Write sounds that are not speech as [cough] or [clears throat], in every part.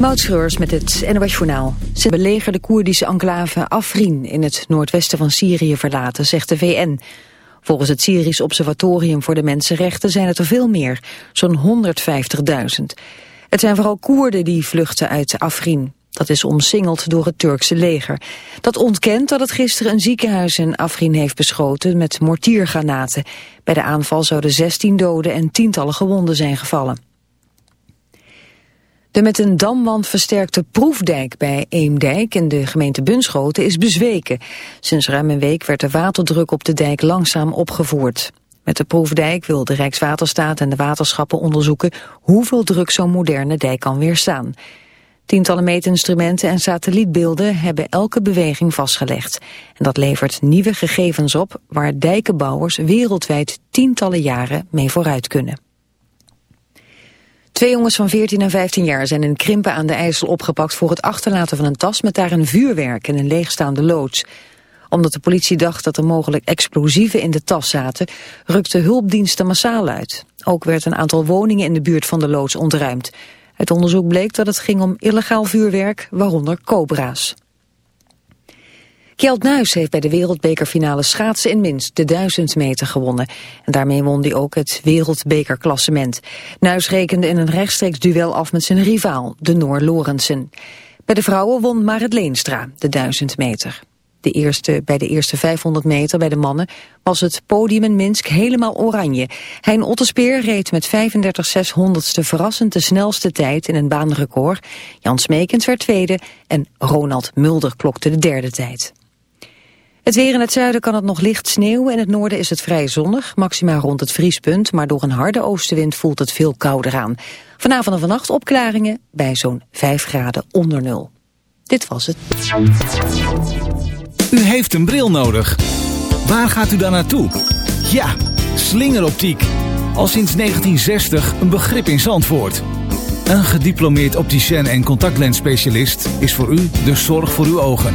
Moutschreurs met het NOS Journaal. Ze belegeren de Koerdische enclave Afrin in het noordwesten van Syrië verlaten, zegt de VN. Volgens het Syrisch Observatorium voor de Mensenrechten zijn het er veel meer, zo'n 150.000. Het zijn vooral Koerden die vluchten uit Afrin. Dat is omsingeld door het Turkse leger. Dat ontkent dat het gisteren een ziekenhuis in Afrin heeft beschoten met mortiergranaten. Bij de aanval zouden 16 doden en tientallen gewonden zijn gevallen. De met een damwand versterkte proefdijk bij Eemdijk in de gemeente Bunschoten is bezweken. Sinds ruim een week werd de waterdruk op de dijk langzaam opgevoerd. Met de proefdijk wil de Rijkswaterstaat en de waterschappen onderzoeken hoeveel druk zo'n moderne dijk kan weerstaan. Tientallen meetinstrumenten en satellietbeelden hebben elke beweging vastgelegd. En dat levert nieuwe gegevens op waar dijkenbouwers wereldwijd tientallen jaren mee vooruit kunnen. Twee jongens van 14 en 15 jaar zijn in Krimpen aan de IJssel opgepakt voor het achterlaten van een tas met daarin vuurwerk en een leegstaande loods. Omdat de politie dacht dat er mogelijk explosieven in de tas zaten, rukten hulpdiensten massaal uit. Ook werd een aantal woningen in de buurt van de loods ontruimd. Het onderzoek bleek dat het ging om illegaal vuurwerk, waaronder cobra's. Kjeld Nuis heeft bij de wereldbekerfinale schaatsen in Minsk de 1000 meter gewonnen. En daarmee won hij ook het wereldbekerklassement. Nuis rekende in een rechtstreeks duel af met zijn rivaal, de Noor Lorensen. Bij de vrouwen won Marit Leenstra de 1000 meter. De eerste, bij de eerste 500 meter bij de mannen was het podium in Minsk helemaal oranje. Hein Otterspeer reed met 35 600ste verrassend de snelste tijd in een baanrecord. Jan Smekens werd tweede en Ronald Mulder klokte de derde tijd. Het weer in het zuiden kan het nog licht sneeuwen. In het noorden is het vrij zonnig, maxima rond het vriespunt. Maar door een harde oostenwind voelt het veel kouder aan. Vanavond en vannacht opklaringen bij zo'n 5 graden onder nul. Dit was het. U heeft een bril nodig. Waar gaat u dan naartoe? Ja, slingeroptiek. Al sinds 1960 een begrip in Zandvoort. Een gediplomeerd opticien en contactlensspecialist is voor u de zorg voor uw ogen.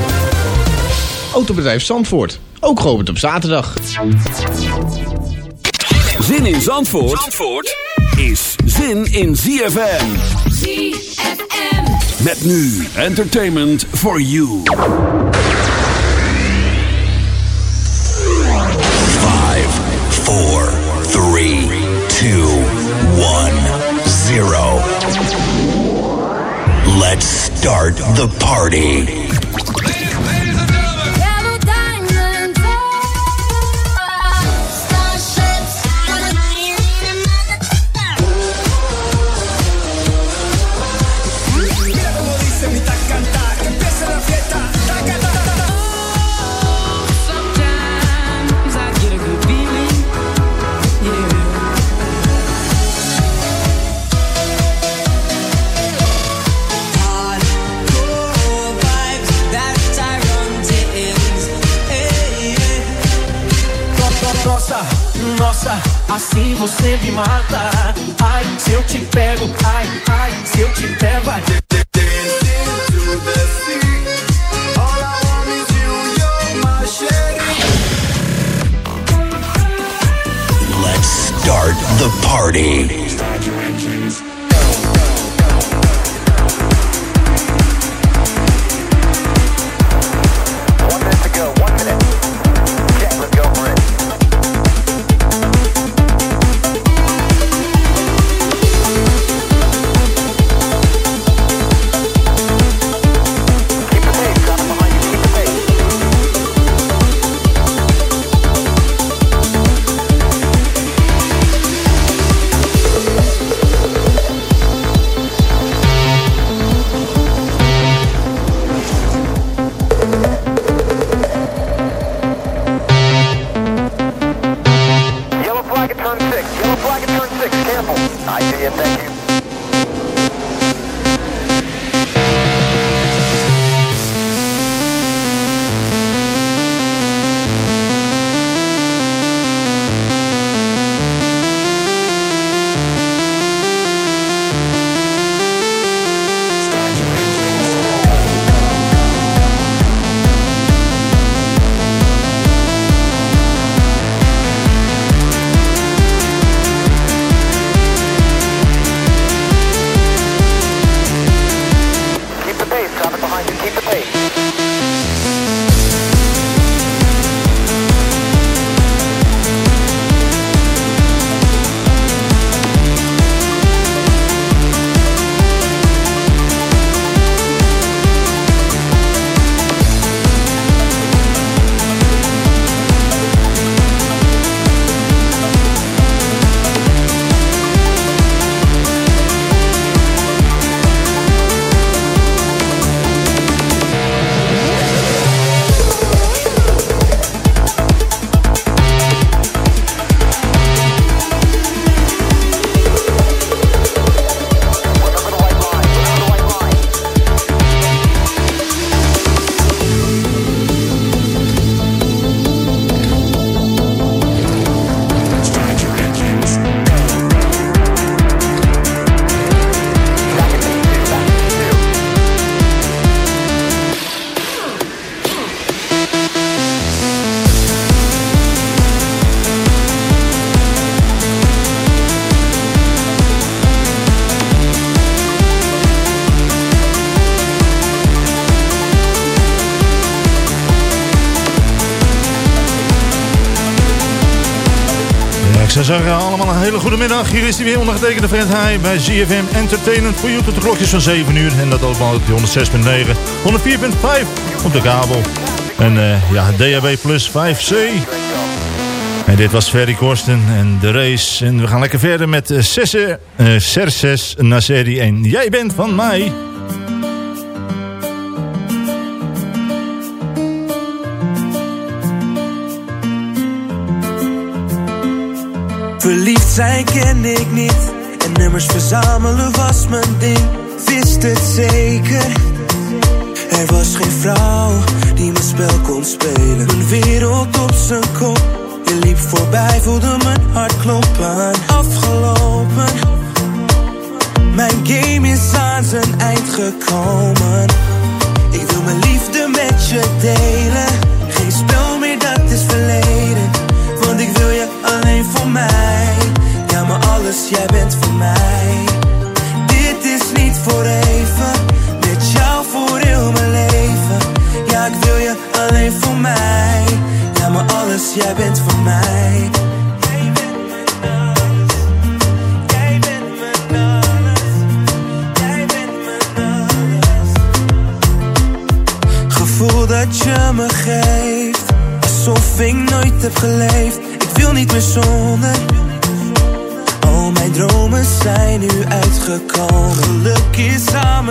Autobedrijf Zandvoort, ook geopend op zaterdag. Zin in Zandvoort, Zandvoort is zin in ZFM. ZFM. Met nu entertainment for you. Five, four, three, two, one, zero. Let's start the party. Assim você me mata. Ai, se eu te pego, ai, ai, se eu te pego, ai. Let's start the party. You're and turn six. Careful. I do you. Thank you. Zou zeggen, allemaal een hele goede middag. Hier is hij weer ondergetekende Fred Heij bij ZFM Entertainment voor tot de klokjes van 7 uur. En dat allemaal op die 106.9, 104.5 op de kabel. En eh, ja, DHB plus 5C. En dit was Ferry Korsten en de race. En we gaan lekker verder met uh, Sesse, uh, Serses Nasseri en Jij bent van mij. Verliefd zijn ken ik niet. En nummers verzamelen was mijn ding. Wist het zeker. Er was geen vrouw die mijn spel kon spelen. Mijn wereld op zijn kop. Je liep voorbij, voelde mijn hart kloppen. Afgelopen. Mijn game is aan zijn eind gekomen. Ik wil mijn liefde met je delen. Geen spel meer, dat is verleden alleen voor mij. Ja, maar alles, jij bent voor mij. Dit is niet voor even. Met jou voor heel mijn leven. Ja, ik wil je alleen voor mij. Ja, maar alles, jij bent voor mij. Gevoel dat je me geeft. Alsof ik nooit heb geleefd wil niet meer zonder. Al mijn dromen zijn nu uitgekomen. Geluk is aan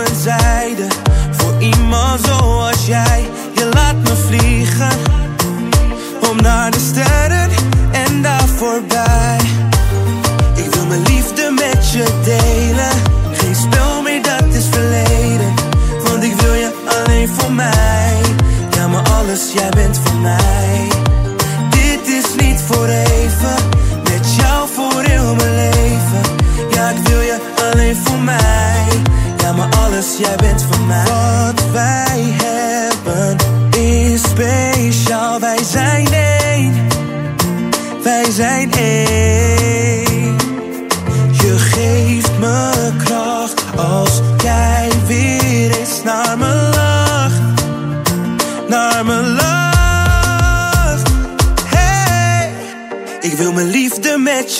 Voor iemand zoals jij. Je laat me vliegen. Om naar de sterren en daar voorbij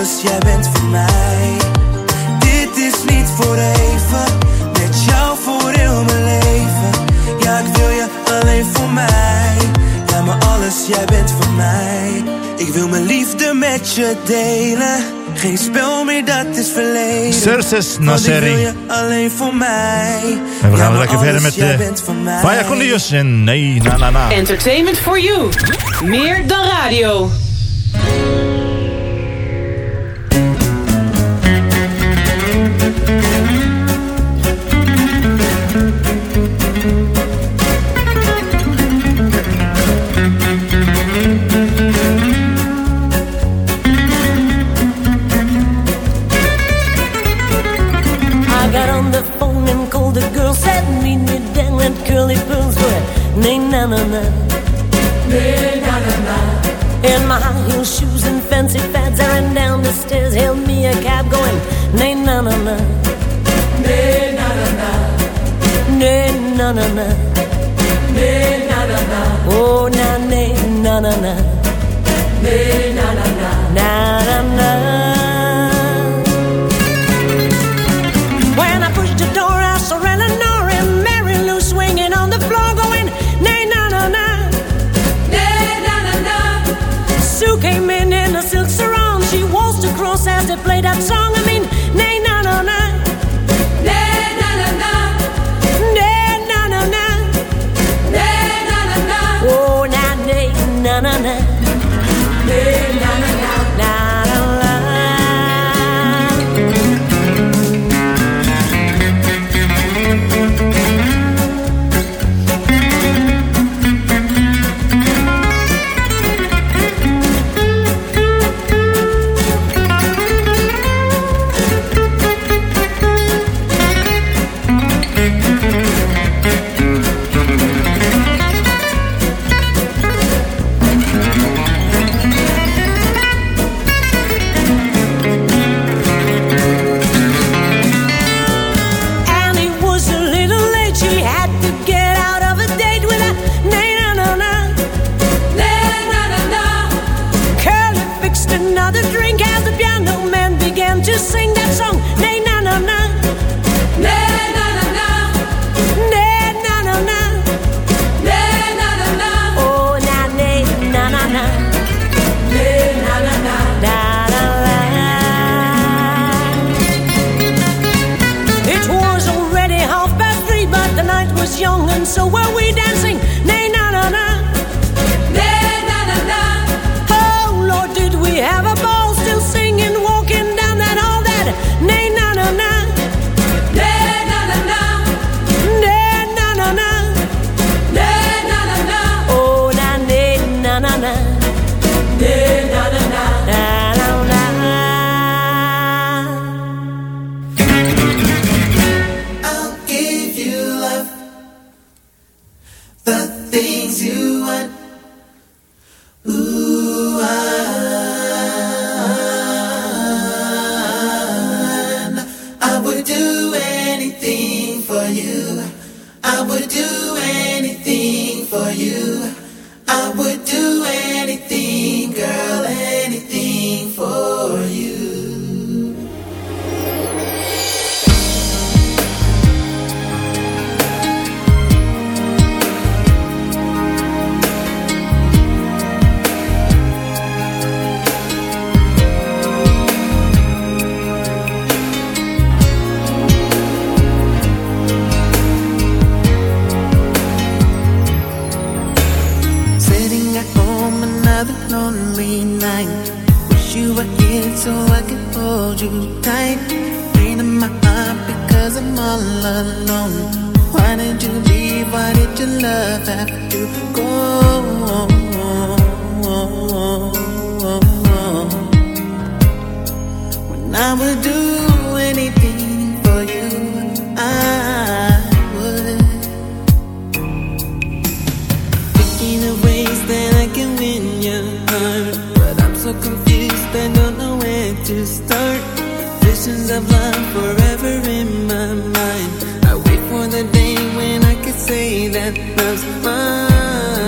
alles, jij bent van mij Dit is niet voor even Met jou voor heel mijn leven Ja, ik wil je alleen voor mij Ja, maar alles, jij bent van mij Ik wil mijn liefde met je delen Geen spel meer, dat is verleden wil Nasseri. je alleen voor mij En we gaan lekker verder met de mij. Vaya Cornelius en nee, na na na. Entertainment for you. Meer dan radio. I would do anything for you. I would. Thinking of ways that I can win your heart, but I'm so confused. Don't know where to start. Visions of love forever in. Say that loves mine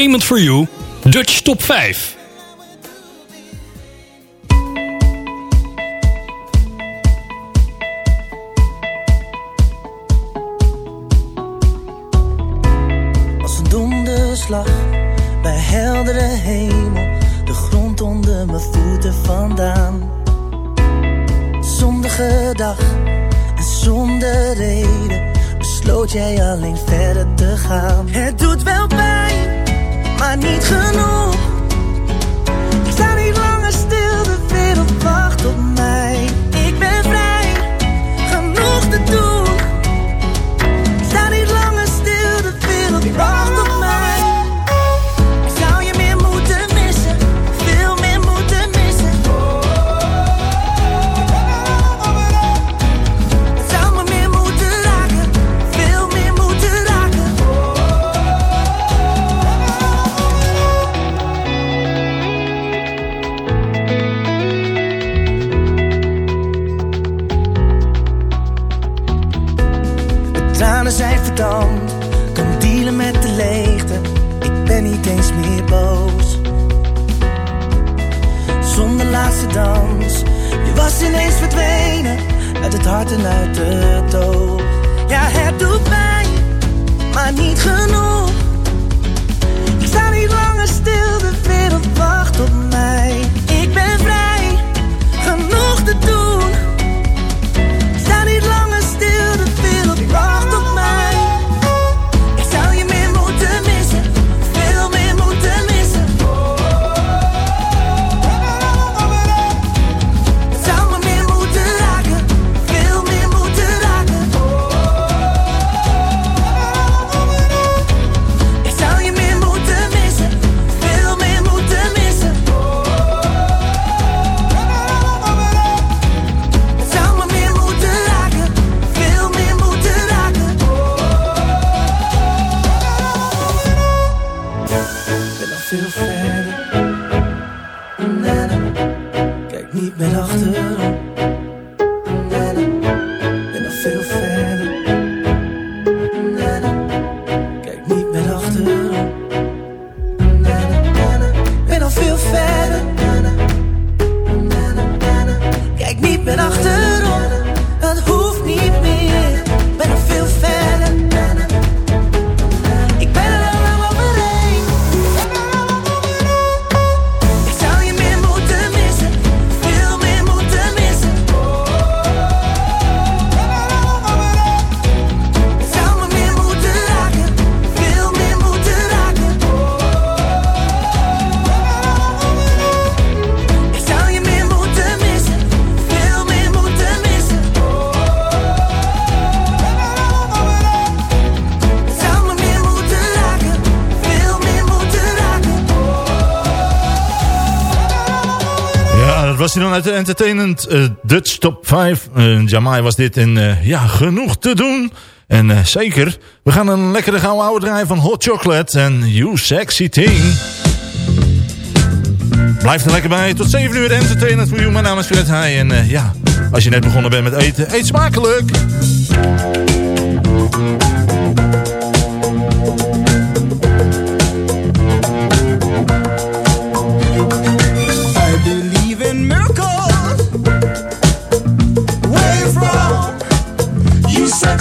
Payment for You Dutch Top 5. Entertainment eh, Dutch Top 5. Uh, eh, Jamai was dit en eh, ja, genoeg te doen. En zeker, we gaan een lekkere gouden oude draaien van Hot Chocolate en You Sexy Thing. Blijf er lekker bij. Tot 7 uur Entertainment voor jou. Mijn naam is Fred Heij. En ja, als je net begonnen bent met eten, eet smakelijk.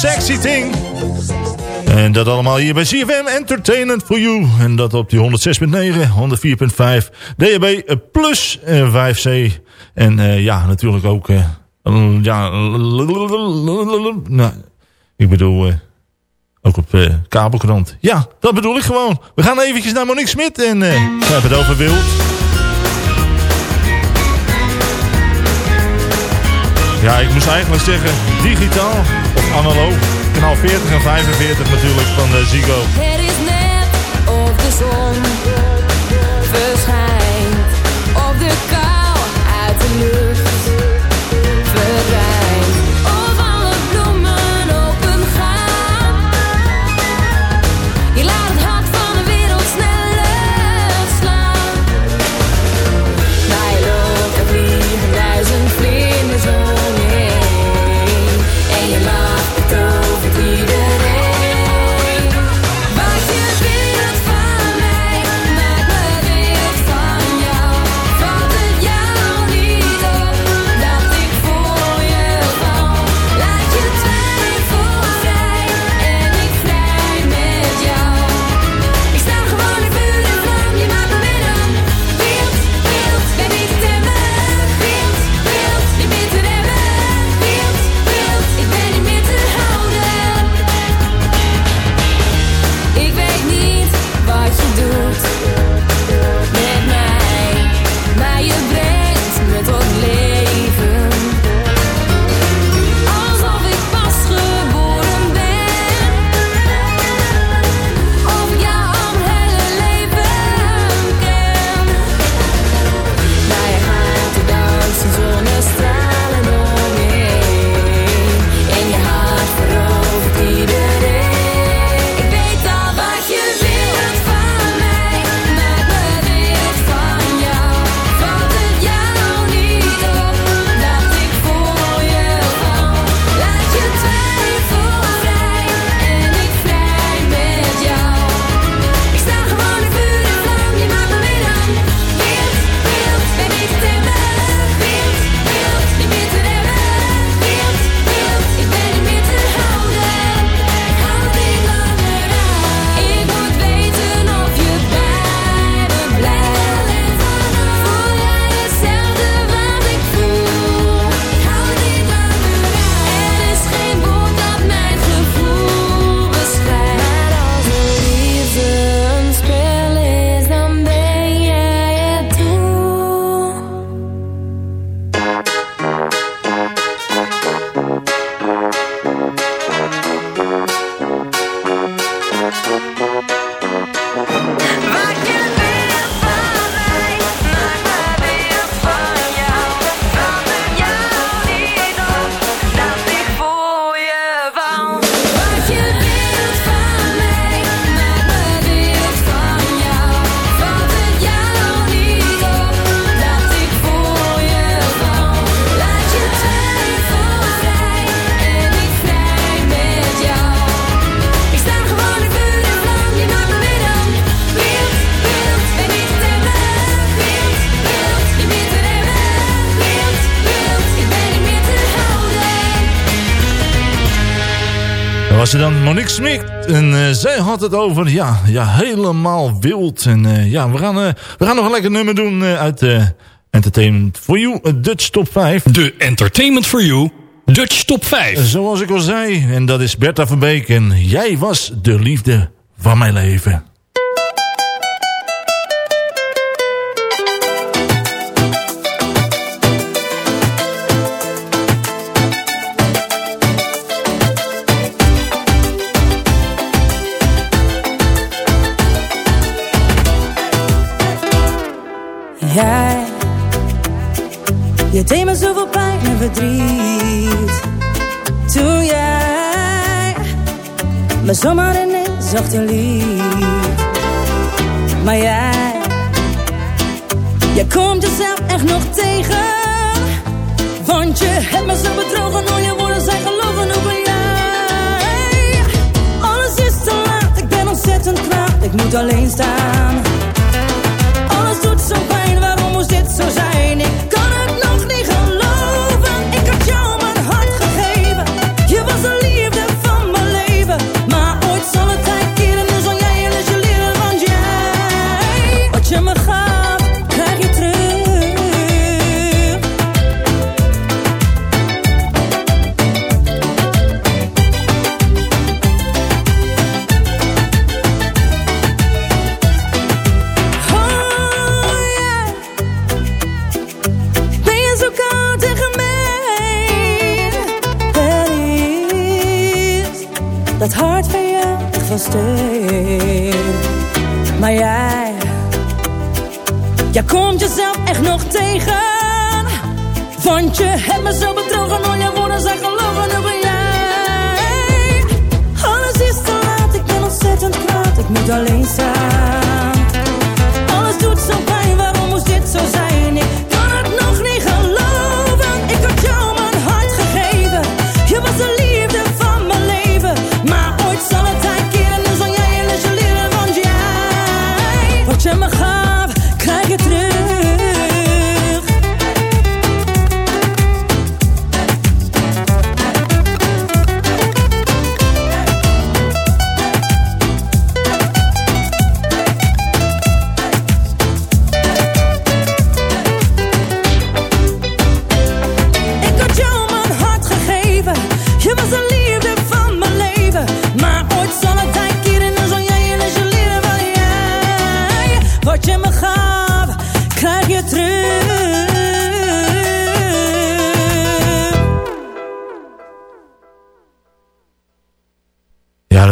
Sexy Thing. En dat allemaal hier bij CFM Entertainment for You. En dat op die 106.9, 104.5, DAB plus eh, 5C. En eh, ja, natuurlijk ook... Uh, ja, nou, ik bedoel... Ook op kabelkrant. Ja, dat bedoel ik gewoon. We gaan eventjes naar Monique Smit en we hebben het over wild. Ja, ik moest eigenlijk zeggen digitaal analoog. Kanaal 40 en 45 natuurlijk van eh, Zigo. Was er dan Monique Smit. En eh, zij had het over, ja, ja helemaal wild. En eh, ja, we gaan, eh, we gaan nog een lekker nummer doen uit Entertainment for You, Dutch Top 5. De Entertainment for You Dutch Top 5. Zoals ik al zei, en dat is Bertha van Beek. En jij was de liefde van mijn leven. Je deed me zoveel pijn en verdriet. Toen jij me zomaar ineens achterliet. Maar jij, je komt jezelf echt nog tegen. Want je hebt me zo bedrogen, al je woorden zijn gelogen, ben jij? Alles is te laat, ik ben ontzettend kwaad, ik moet alleen staan. Je hebt me zo bedrogen, al je woorden zijn gelogen, nu ben jij. Alles is te laat, ik ben ontzettend kwaad, ik moet alleen staan.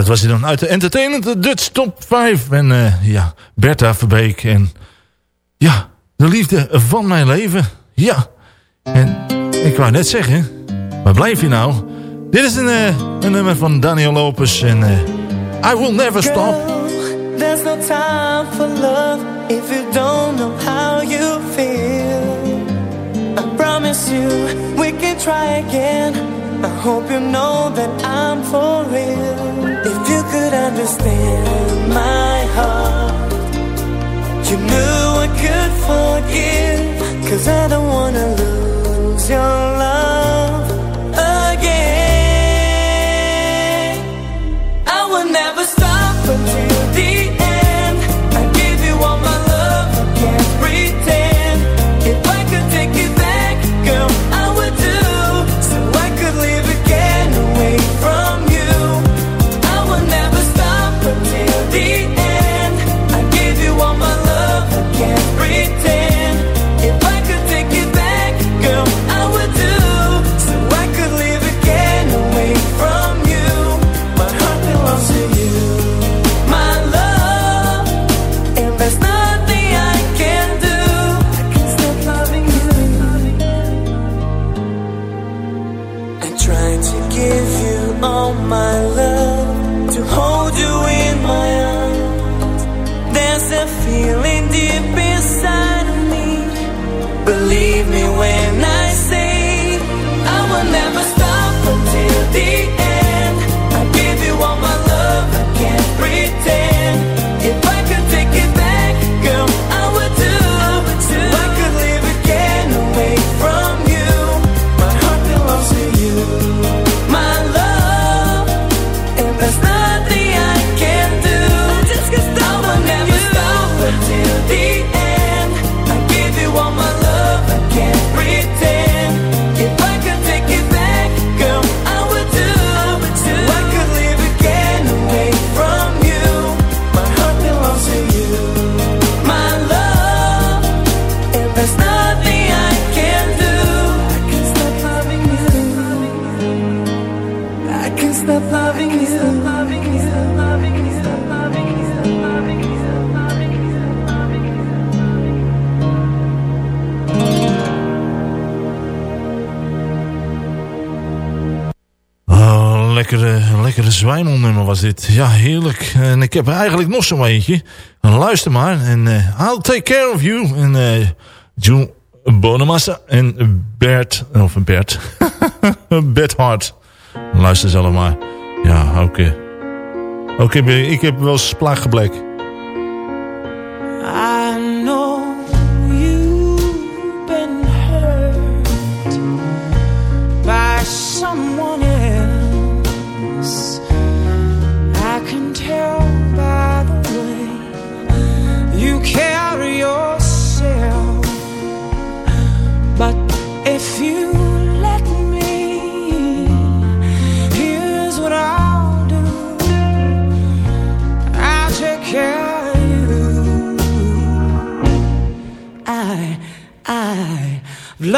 Dat was hij dan uit de Entertainment de Dutch Top 5. En eh, ja, Bertha Verbeek. En ja, de liefde van mijn leven. Ja. En ik wou net zeggen, waar blijf je nou? Dit is een, eh, een nummer van Daniel Lopez. En eh, I Will Never Stop. There's no time for love if you don't know how you feel. I promise you we can try again. I hope you know that I'm for real. Could understand my heart, you knew I could forgive. Cause I don't wanna lose your love lekkere zwijmelnummer was dit. Ja, heerlijk. En ik heb er eigenlijk nog zo'n eentje. Nou, luister maar. En eh, I'll take care of you. En eh, uh, June Bonamassa en Bert... Of Bert. [laughs] Bert Hart. Luister ze allemaal. Ja, oké. Oké, ik heb wel eens.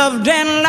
loved and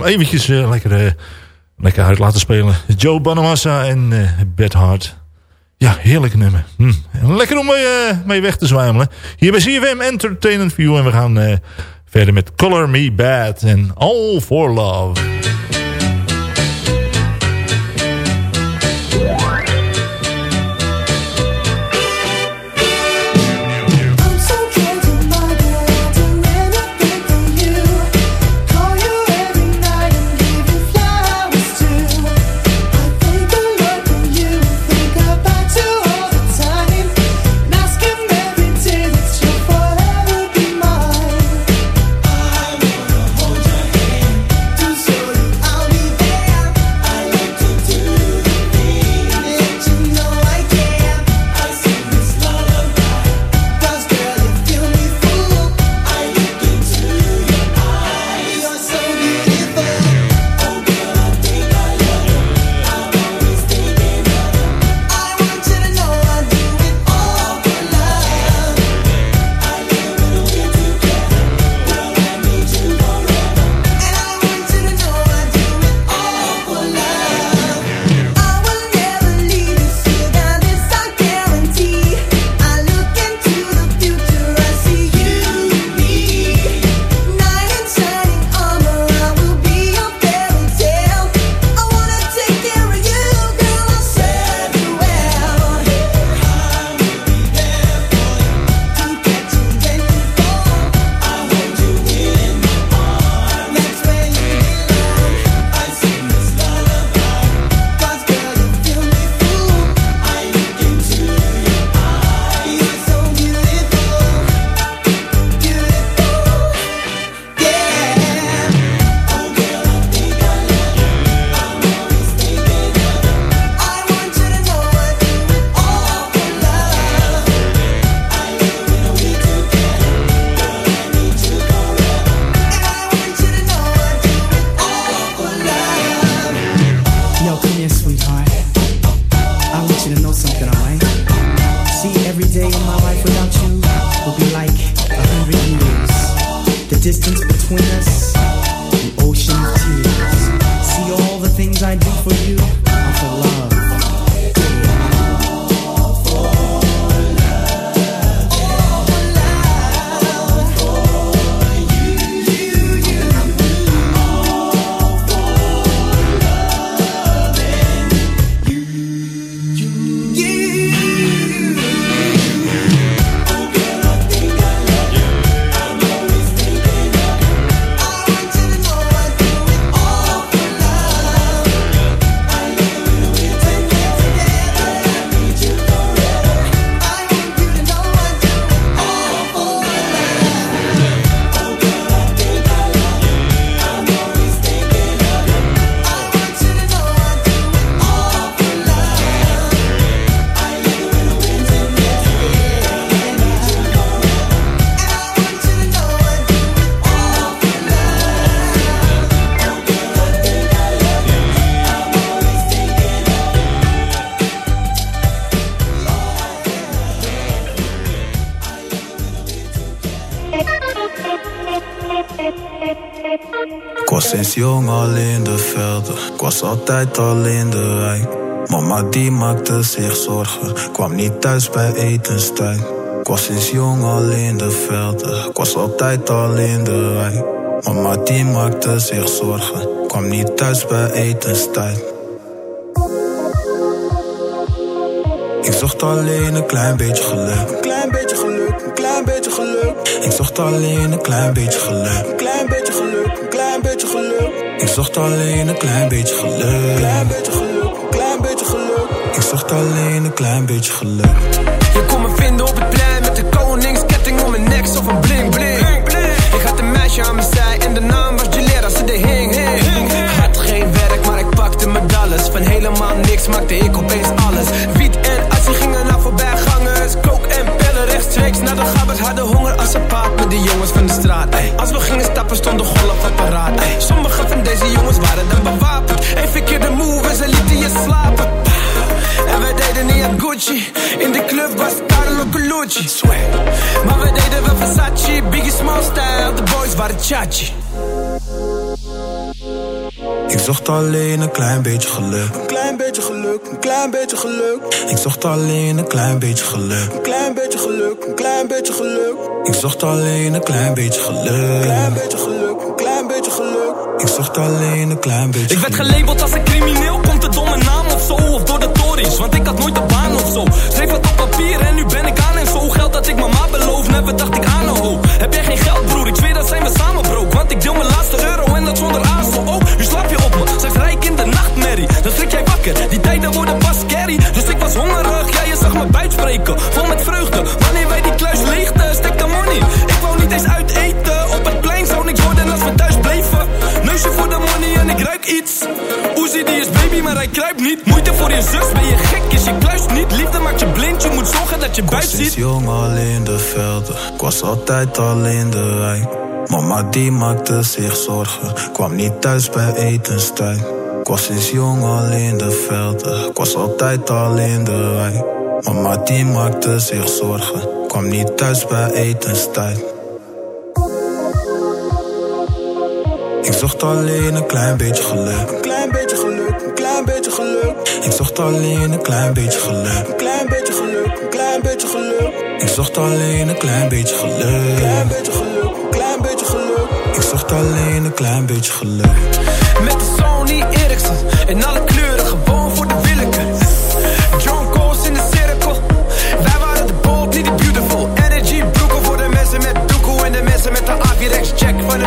hem eventjes eh, lekker, eh, lekker uit laten spelen. Joe Bonamassa en eh, uh, Beth Hart. Ja, heerlijk nummer. Hm. Lekker om mee, mee, weg te zwijmelen. Hier bij CFM Entertainment View. En we gaan verder met Color Me Bad en All For Love. jong al in de velden. Ik was altijd al in de wijk. Mama die maakte zich zorgen. Kwam niet thuis bij etenstijd. Ik was sinds jong al in de velden. Ik was altijd al in de wijk. Mama die maakte zich zorgen. Kwam niet thuis bij etenstijd. Ik zocht alleen een klein beetje geluk. Een klein beetje geluk, een klein beetje geluk. Ik zocht alleen een klein beetje geluk zocht alleen een klein beetje geluk. Klein beetje geluk, klein beetje geluk. Ik zocht alleen een klein beetje geluk. Je kon me vinden op het plein met de koningsketting om mijn nek, zo van bling bling. Ik had een meisje aan mijn zij Ik zocht alleen een klein beetje geluk. Een klein beetje geluk, een klein beetje geluk. Ik zocht alleen een klein beetje geluk. Een klein beetje geluk, een klein beetje geluk. Ik zocht alleen een klein beetje geluk. Klein beetje geluk, een klein beetje geluk. Ik zocht alleen een klein beetje. Ik werd gelabeld als een crimineel, komt de domme naam of zo, of door de Tories. Want ik had nooit een baan of zo. Schreef wat op papier, hè? Jong al in de velden, ik was altijd al in de wijk. Mama die maakte zich zorgen, kwam niet thuis bij etenstijd. Ik was jong al in de velden, ik was altijd al in de wijk. Mama die maakte zich zorgen, kwam niet thuis bij etenstijd. Ik zocht alleen een klein beetje geluk. Een klein beetje geluk, een klein beetje geluk. Ik zocht alleen een klein beetje geluk. Een klein beetje geluk, een klein beetje geluk. Ik zocht alleen een klein beetje geluk. Een klein beetje geluk, een klein beetje geluk. Ik zocht alleen een klein beetje geluk. Met de Sony Ericsson in alle kleuren, gewoon voor de willekeur. John Coles in de cirkel. Wij waren de bold, niet de beautiful. Energy broeken voor de mensen met doekoe en de mensen met de Avirex check van de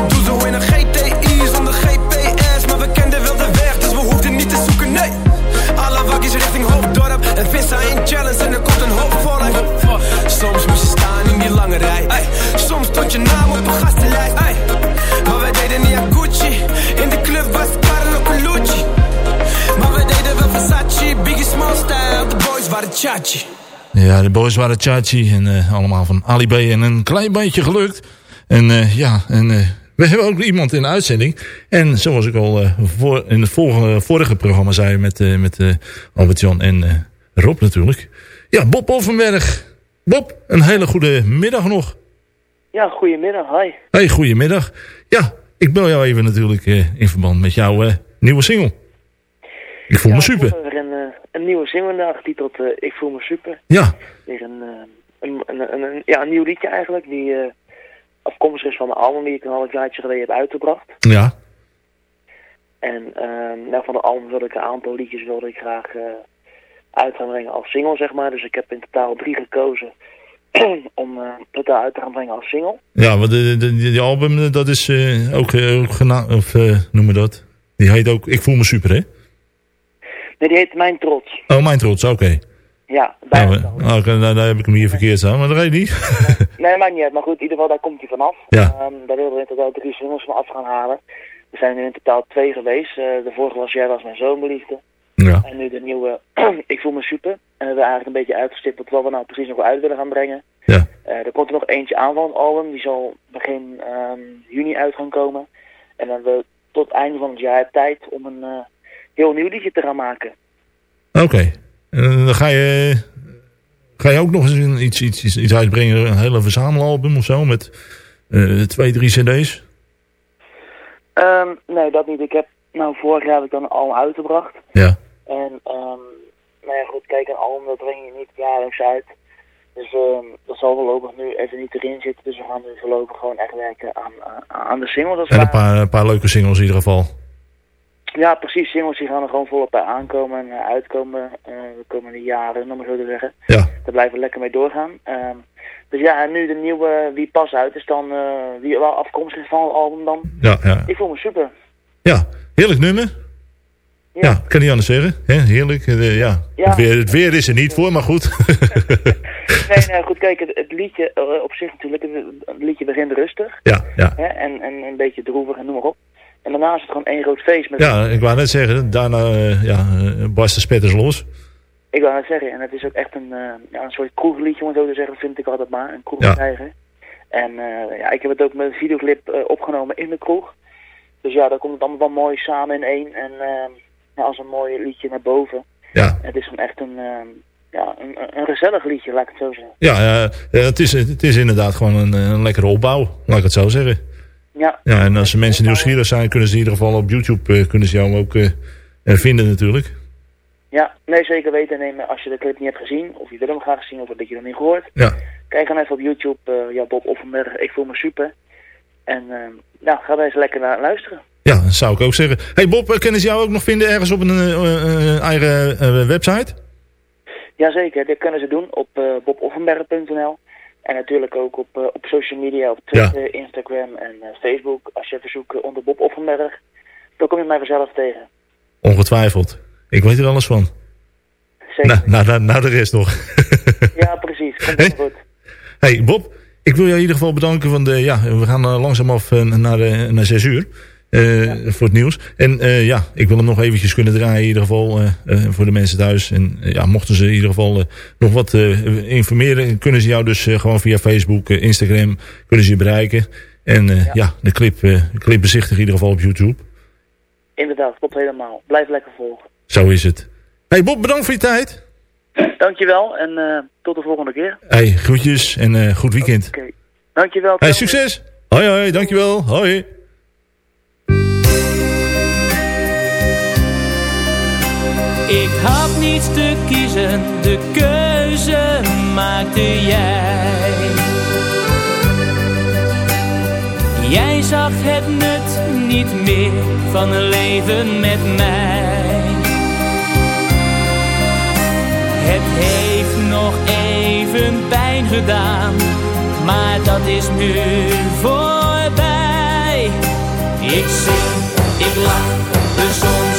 je naam op een gastenlijst. Ey. Maar wij deden niet aan Gucci. In de club was Carlo Colucci. Maar wij deden wel Versace, Biggie Small Style. De boys waren Chachi. Ja, de boys waren Chachi en eh, allemaal van Ali. En een klein beetje gelukt. En eh, ja, en, eh, we hebben ook iemand in de uitzending. En zoals ik al eh, voor, in het vorige, vorige programma zei met, eh, met eh, Albert-Jan en eh, Rob natuurlijk. Ja, Bob Offenberg. Bob, een hele goede middag nog. Ja, goedemiddag. Hi. Hey, goedemiddag. Ja, ik bel jou even natuurlijk eh, in verband met jouw eh, nieuwe single. Ik voel me super. Weer een, eh, een nieuwe single vandaag getiteld Ik voel me super. Ja. Weer een, een, een, ja, een nieuw liedje eigenlijk, die afkomstig is van een album die ik een half jaartje geleden heb uitgebracht. Ja. En ehm, nou, van de album wilde ik een aantal liedjes wilde ik graag uit gaan brengen als single, zeg maar. Dus ik heb in totaal drie gekozen [clears throat] om eh, totaal uit te gaan brengen als single. Ja, want de, de, die album, eh, dat is eh, ook, ook gena of noem maar dat. Die heet ook Ik voel me super, hè? Nee, die heet Mijn Trots. Oh, mijn trots, oké. Ja, Ja, bijna. maar- oh, oké, nou, daar heb ik hem hier verkeerd staan, maar dat weet ik niet. [laughs] Nee, maakt niet uit. Maar goed, in ieder geval, daar komt hij vanaf. Ja. Ehm, daar wilden we in totaal drie singles van af gaan halen. Er zijn er in totaal twee geweest. De vorige was Jij was mijn zomerliefde. Ja. En nu de nieuwe [clears throat] Ik voel me super. En we hebben eigenlijk een beetje uitgestipt wat we nou precies nog uit willen gaan brengen. Ja. Eh, er komt er nog eentje aan van het album. Die zal begin ehm, juni uit gaan komen. En dan hebben we tot het einde van het jaar tijd om een eh, heel nieuw liedje te gaan maken. Oké. En dan ga je, ga je ook nog eens een- iets, iets, iets, uitbrengen, een hele verzamelalbum of zo, met eh, twee, drie cd's? Ehm, nee, dat niet. Ik heb, nou, vorig jaar heb ik dan album uitgebracht. Ja. En, ehm nou ja, goed, kijk, een album dat breng je niet jaarlijks uit. Dus ehm dat zal voorlopig nu even niet erin zitten. Dus we gaan nu voorlopig gewoon echt werken aan, aan, aan de singles. het En een paar, een paar leuke singles in ieder geval. Ja, precies. Singles die gaan er gewoon volop bij aankomen en eh, uitkomen eh, de komende jaren, om maar zo te zeggen. Ja. Daar blijven we lekker mee doorgaan. Ehm, dus ja, en nu de nieuwe Wie Pas uit is dan, eh, wie wel afkomstig is van het album dan. Ja, ja. Ik voel me super. Ja, heerlijk nummer. Ja, kan niet anders zeggen. Hè? Heerlijk. eh, ja. Ja. Het, weer, het weer is er niet voor, maar goed. [laughs] Nee, nee, goed, kijk, het, het liedje eh, op zich natuurlijk, het, liedje begint rustig. ja, ja. Hè, en, en een beetje droevig en noem maar op. En daarna is het gewoon één groot feest. Met, Ja, ik wou net zeggen, daarna eh, ja, barst de spetters los. Ik wou net zeggen, en het is ook echt een, ja, een soort kroegliedje, om het zo te zeggen, vind ik altijd maar. Een Ja. kroegtijger. En ja, ik heb het ook met een videoclip opgenomen in de kroeg. Dus ja, daar komt het allemaal wel mooi samen in één. En eh, ja, als een mooi liedje naar boven. Ja. Het is gewoon echt een, eh, ja, een, een- gezellig liedje, laat ik het zo zeggen. Ja, het, is, het is inderdaad gewoon een, een lekkere opbouw, laat ik het zo zeggen. Ja. Ja, en als mensen nieuwsgierig zijn, kunnen ze in ieder geval op YouTube eh, kunnen ze jou ook eh, vinden natuurlijk. Ja, nee, zeker weten. Nee, maar als je de clip niet hebt gezien, of je wil hem graag zien, of dat je nog niet gehoord. Ja. Kijk dan even op YouTube, eh, ja, Bob Offenberg, ik voel me super. En eh, nou, ga daar eens lekker naar luisteren. Ja, dat zou ik ook zeggen. Hey Bob, eh, kunnen ze jou ook nog vinden ergens op een eh, eh, eigen website? Jazeker, dit kunnen ze doen op boboffenberg.nl. En natuurlijk ook op, op social media, op Twitter, Instagram en Facebook. Als je even zoekt eh, onder Bob Offenberg, dan kom je mij vanzelf tegen. Ongetwijfeld. Ik weet er alles van. Zeker. Nou, nou, nou, nou de rest nog. [laughs] Ja, precies. Komt helemaal goed. Hey Bob, ik wil jou in ieder geval bedanken. Van de, ja, we gaan langzaam af naar, naar 6 uur. Eh, Voor het nieuws. En eh, ja, ik wil hem nog eventjes kunnen draaien in ieder geval eh, voor de mensen thuis. En ja, mochten ze in ieder geval nog wat informeren, kunnen ze jou dus gewoon via Facebook, Instagram, kunnen ze je bereiken. En eh, ja. de clip, clip bezichtigen in ieder geval op YouTube. Inderdaad, klopt helemaal. Blijf lekker volgen. Zo is het. Hey Bob, bedankt voor je tijd. Dankjewel en tot de volgende keer. Hey, groetjes en goed weekend. Oké. Dankjewel. Hey, succes. Hoi, hoi, dankjewel. Hoi. Ik had niets te kiezen, de keuze maakte jij. Jij zag het nut niet meer van een leven met mij. Het heeft nog even pijn gedaan, maar dat is nu voorbij. Ik zing, ik lach, de zon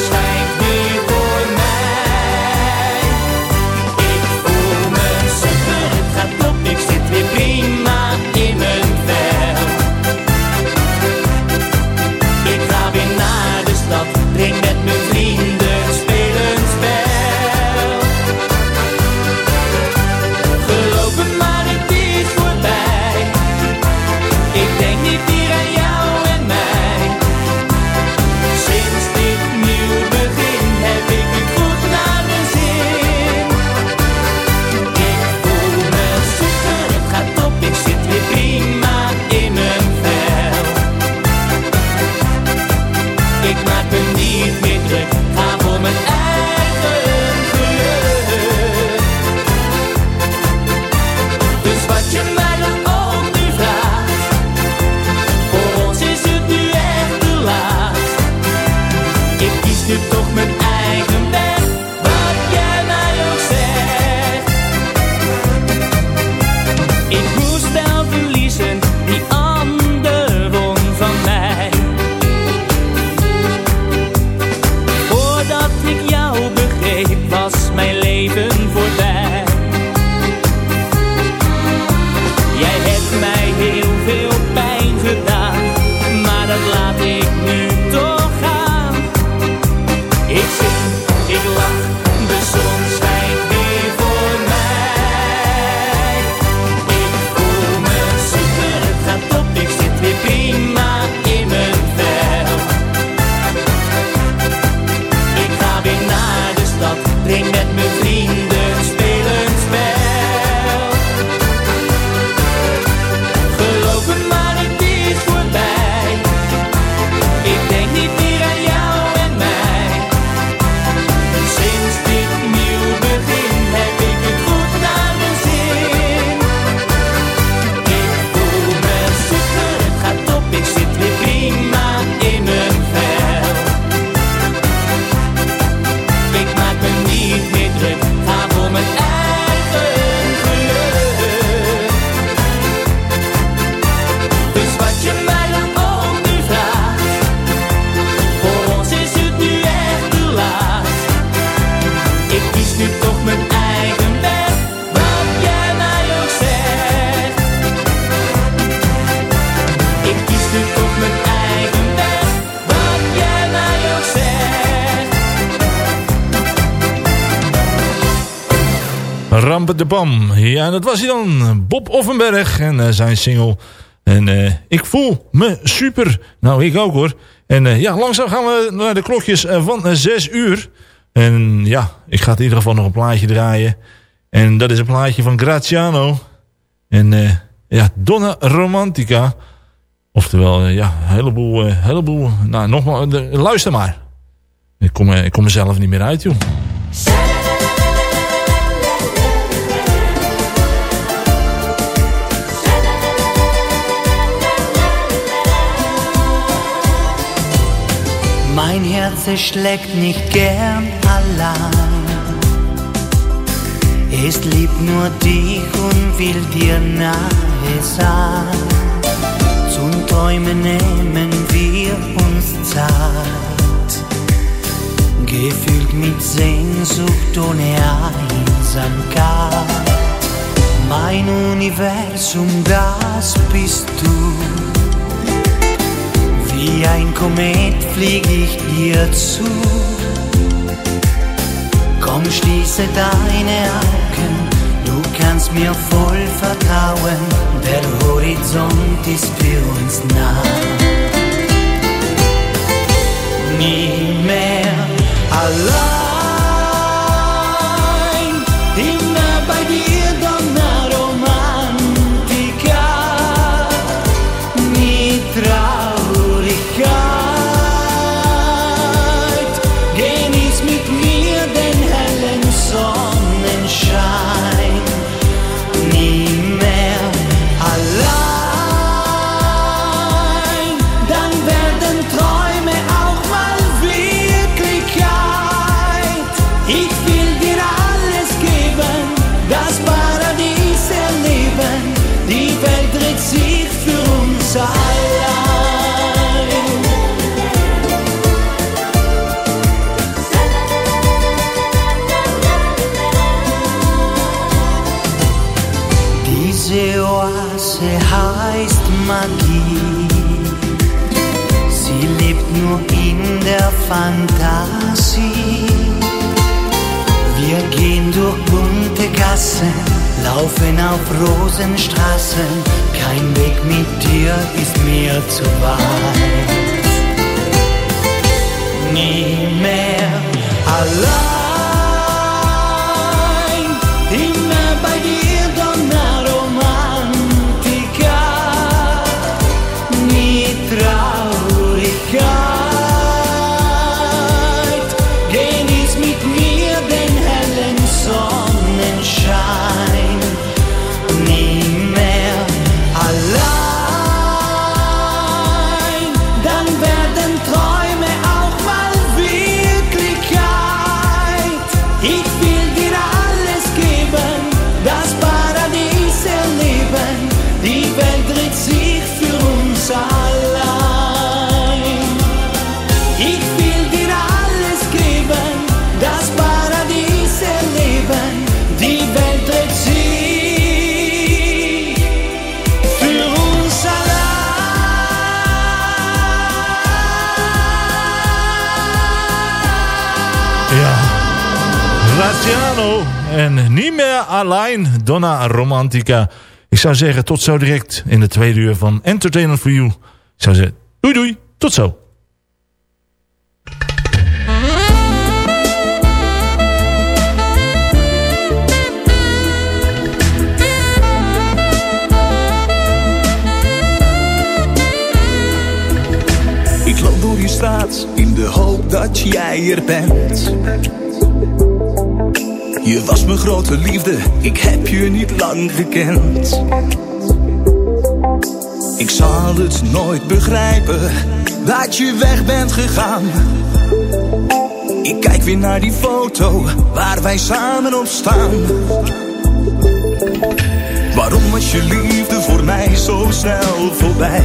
De Bam. Ja, dat was hij dan. Bob Offenberg en eh, zijn single. En eh, ik voel me super. Nou, ik ook hoor. En eh, ja, langzaam gaan we naar de klokjes van eh, 6 uur. En ja, ik ga in ieder geval nog een plaatje draaien. En dat is een plaatje van Graziano. En ja, Donna Romantica. Oftewel, ja, een heleboel, heleboel. Nou, nogmaals, luister maar. Ik kom, ik kom mezelf niet meer uit, joh. Mein Herz schlägt nicht gern allein. Es liebt nur dich und will dir nahe sein. Zum Träumen nehmen wir uns Zeit. Gefüllt mit Sehnsucht ohne Einsamkeit. Mein Universum, das bist du. Komet flieg ich dir zu. Komm, schließe deine Augen, du kannst mir voll vertrauen. Der Horizont ist für uns nah. Nie mehr allein, laufen auf Rosenstraßen. Kein Weg mit dir ist mir zu weit. Nie mehr allein, En niet meer alleen Donna Romantica. Ik zou zeggen tot zo direct in de tweede uur van Entertainment for You. Ik zou zeggen doei doei. Tot zo. Ik loop door je straat in de hoop dat jij er bent. Je was mijn grote liefde, ik heb je niet lang gekend. Ik zal het nooit begrijpen dat je weg bent gegaan. Ik kijk weer naar die foto waar wij samen op staan. Waarom was je liefde voor mij zo snel voorbij?